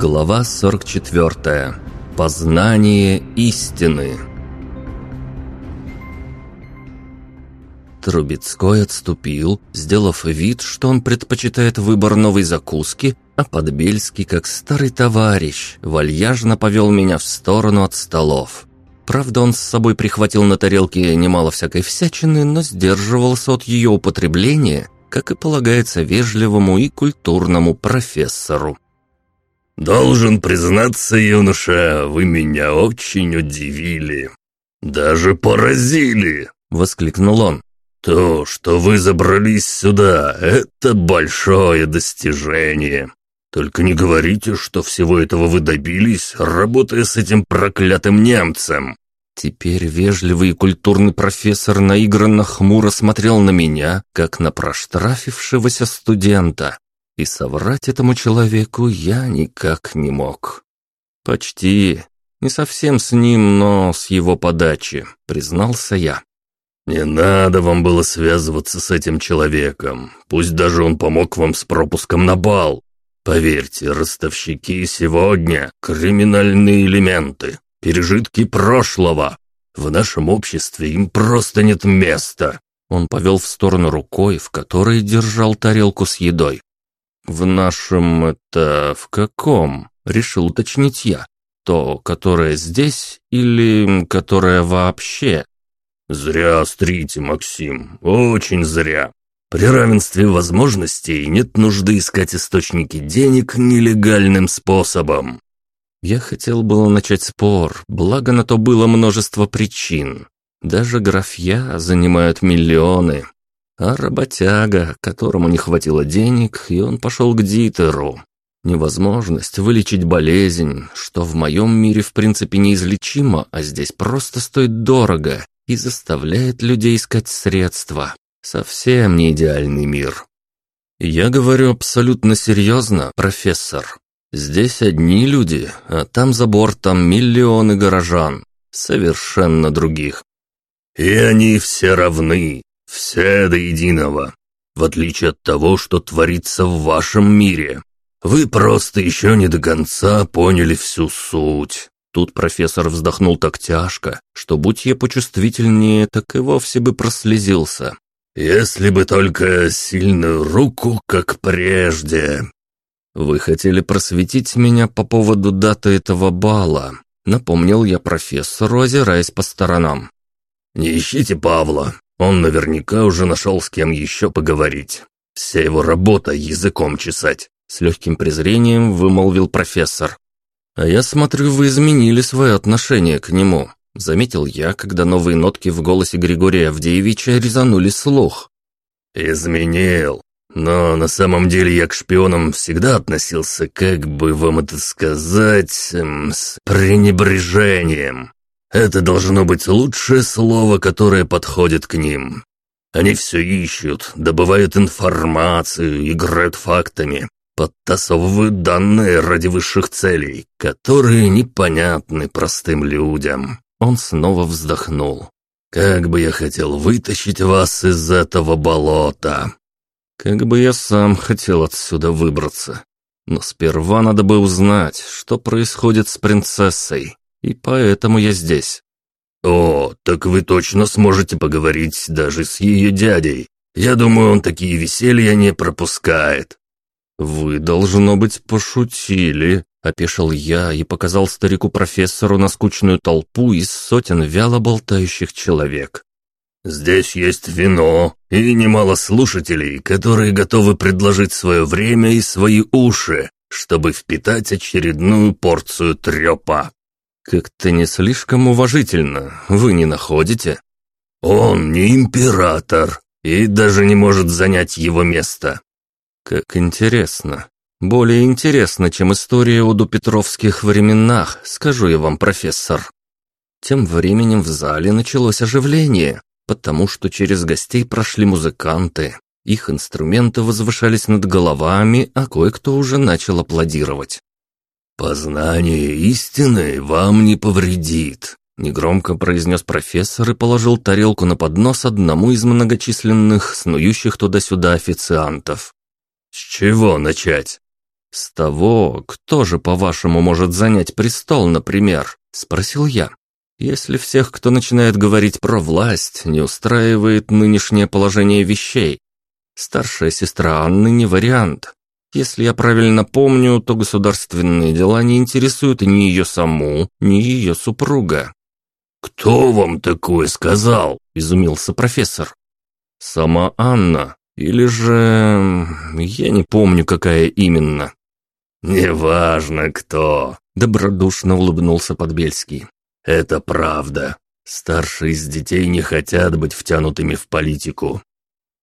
Глава 44. Познание истины. Трубецкой отступил, сделав вид, что он предпочитает выбор новой закуски, а Подбельский, как старый товарищ, вальяжно повел меня в сторону от столов. Правда, он с собой прихватил на тарелке немало всякой всячины, но сдерживался от ее употребления, как и полагается вежливому и культурному профессору. «Должен признаться, юноша, вы меня очень удивили. Даже поразили!» — воскликнул он. «То, что вы забрались сюда, это большое достижение. Только не говорите, что всего этого вы добились, работая с этим проклятым немцем. Теперь вежливый и культурный профессор наигранно хмуро смотрел на меня, как на проштрафившегося студента. И соврать этому человеку я никак не мог. Почти. Не совсем с ним, но с его подачи, признался я. «Не надо вам было связываться с этим человеком. Пусть даже он помог вам с пропуском на бал. Поверьте, ростовщики сегодня — криминальные элементы. Пережитки прошлого. В нашем обществе им просто нет места». Он повел в сторону рукой, в которой держал тарелку с едой. «В нашем это в каком?» — решил уточнить я. «То, которое здесь или которое вообще?» «Зря острите, Максим, очень зря. При равенстве возможностей нет нужды искать источники денег нелегальным способом. Я хотел было начать спор, благо на то было множество причин. Даже графья занимают миллионы. А работяга, которому не хватило денег, и он пошел к Дитеру. Невозможность вылечить болезнь, что в моем мире в принципе неизлечимо, а здесь просто стоит дорого и заставляет людей искать средства. Совсем не идеальный мир. Я говорю абсолютно серьезно, профессор. Здесь одни люди, а там за бортом миллионы горожан, совершенно других. И они все равны, все до единого, в отличие от того, что творится в вашем мире. Вы просто еще не до конца поняли всю суть. Тут профессор вздохнул так тяжко, что будь я почувствительнее, так и вовсе бы прослезился. «Если бы только сильную руку, как прежде», «Вы хотели просветить меня по поводу даты этого бала», напомнил я профессору, озираясь по сторонам. «Не ищите Павла, он наверняка уже нашел с кем еще поговорить. Вся его работа языком чесать», с легким презрением вымолвил профессор. «А я смотрю, вы изменили свое отношение к нему», заметил я, когда новые нотки в голосе Григория Авдеевича резанули слух. «Изменил. Но на самом деле я к шпионам всегда относился, как бы вам это сказать, эм, с пренебрежением. Это должно быть лучшее слово, которое подходит к ним. Они все ищут, добывают информацию, играют фактами, подтасовывают данные ради высших целей, которые непонятны простым людям. Он снова вздохнул. «Как бы я хотел вытащить вас из этого болота!» Как бы я сам хотел отсюда выбраться. Но сперва надо бы узнать, что происходит с принцессой, и поэтому я здесь. «О, так вы точно сможете поговорить даже с ее дядей. Я думаю, он такие веселья не пропускает». «Вы, должно быть, пошутили», — опешил я и показал старику-профессору на скучную толпу из сотен вяло болтающих человек. Здесь есть вино и немало слушателей, которые готовы предложить свое время и свои уши, чтобы впитать очередную порцию трепа. Как-то не слишком уважительно, вы не находите? Он не император и даже не может занять его место. Как интересно. Более интересно, чем история о допетровских временах, скажу я вам, профессор. Тем временем в зале началось оживление потому что через гостей прошли музыканты. Их инструменты возвышались над головами, а кое-кто уже начал аплодировать. «Познание истины вам не повредит», — негромко произнес профессор и положил тарелку на поднос одному из многочисленных снующих туда-сюда официантов. «С чего начать?» С того, кто же, по-вашему, может занять престол, например? Спросил я. Если всех, кто начинает говорить про власть, не устраивает нынешнее положение вещей. Старшая сестра Анны не вариант. Если я правильно помню, то государственные дела не интересуют ни ее саму, ни ее супруга. «Кто вам такое сказал?» – изумился профессор. «Сама Анна. Или же... я не помню, какая именно». «Неважно кто», – добродушно улыбнулся Подбельский. «Это правда. Старшие из детей не хотят быть втянутыми в политику».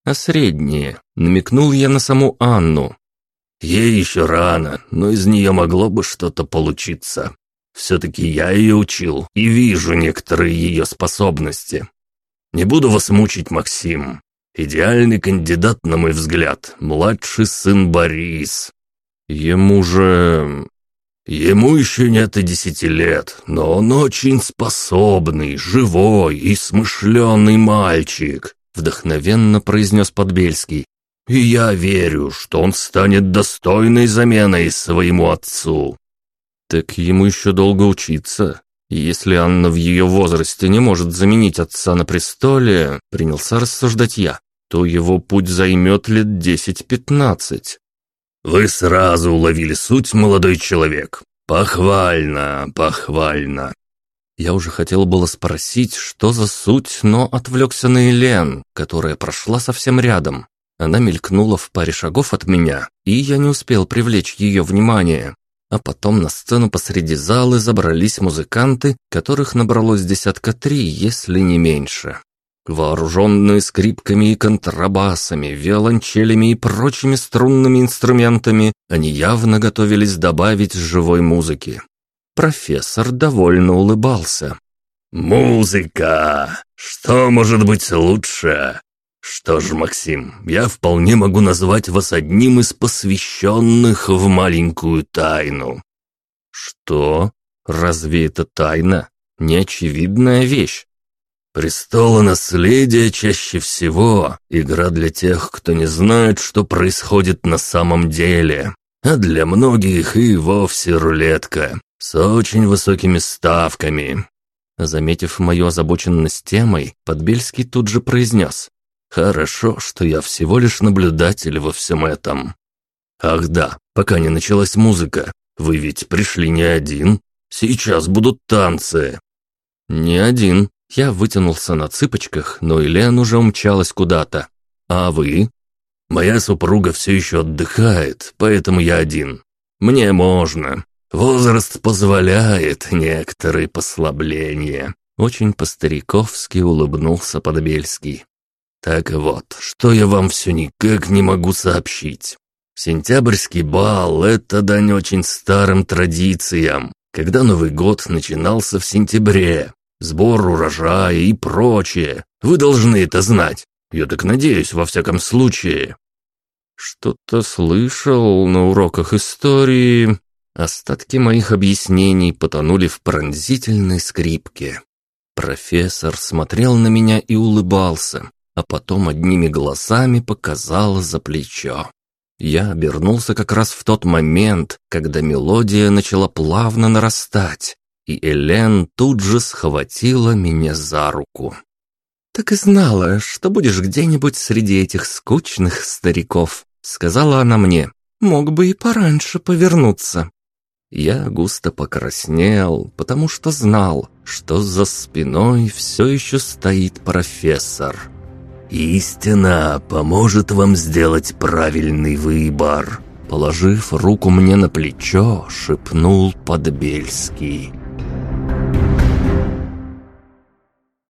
«А средние?» – намекнул я на саму Анну. «Ей еще рано, но из нее могло бы что-то получиться. Все-таки я ее учил и вижу некоторые ее способности. Не буду вас мучить, Максим. Идеальный кандидат, на мой взгляд, младший сын Борис. Ему же... Ему еще нет и десяти лет, но он очень способный, живой и смышленый мальчик, вдохновенно произнес Подбельский. И я верю, что он станет достойной заменой своему отцу. Так ему еще долго учиться. Если Анна в ее возрасте не может заменить отца на престоле, принялся рассуждать я, то его путь займет лет десять-пятнадцать. «Вы сразу уловили суть, молодой человек. Похвально, похвально». Я уже хотел было спросить, что за суть, но отвлекся на Елен, которая прошла совсем рядом. Она мелькнула в паре шагов от меня, и я не успел привлечь ее внимание. А потом на сцену посреди залы забрались музыканты, которых набралось десятка три, если не меньше. Вооруженные скрипками и контрабасами, виолончелями и прочими струнными инструментами, они явно готовились добавить живой музыки. Профессор довольно улыбался. «Музыка! Что может быть лучше? Что ж, Максим, я вполне могу назвать вас одним из посвященных в маленькую тайну». «Что? Разве это тайна? Неочевидная вещь?» Престолонаследие чаще всего игра для тех, кто не знает, что происходит на самом деле, а для многих и вовсе рулетка с очень высокими ставками. Заметив мою озабоченность темой, Подбельский тут же произнес. «Хорошо, что я всего лишь наблюдатель во всем этом». «Ах да, пока не началась музыка, вы ведь пришли не один. Сейчас будут танцы». «Не один», я вытянулся на цыпочках, но Елен уже умчалась куда-то. «А вы?» «Моя супруга все еще отдыхает, поэтому я один. Мне можно. Возраст позволяет некоторые послабления». Очень по-стариковски улыбнулся Подбельский. «Так вот, что я вам все никак не могу сообщить. Сентябрьский бал – это дань очень старым традициям, когда Новый год начинался в сентябре, сбор урожая и прочее. Вы должны это знать. Я так надеюсь, во всяком случае». «Что-то слышал на уроках истории». Остатки моих объяснений потонули в пронзительной скрипке. Профессор смотрел на меня и улыбался, а потом одними глазами показал за плечо. Я обернулся как раз в тот момент, когда мелодия начала плавно нарастать, и Элен тут же схватила меня за руку. «Так и знала, что будешь где-нибудь среди этих скучных стариков», — сказала она мне. «Мог бы и пораньше повернуться». Я густо покраснел, потому что знал, что за спиной все еще стоит профессор. «Истина поможет вам сделать правильный выбор», Положив руку мне на плечо, шепнул Подбельский.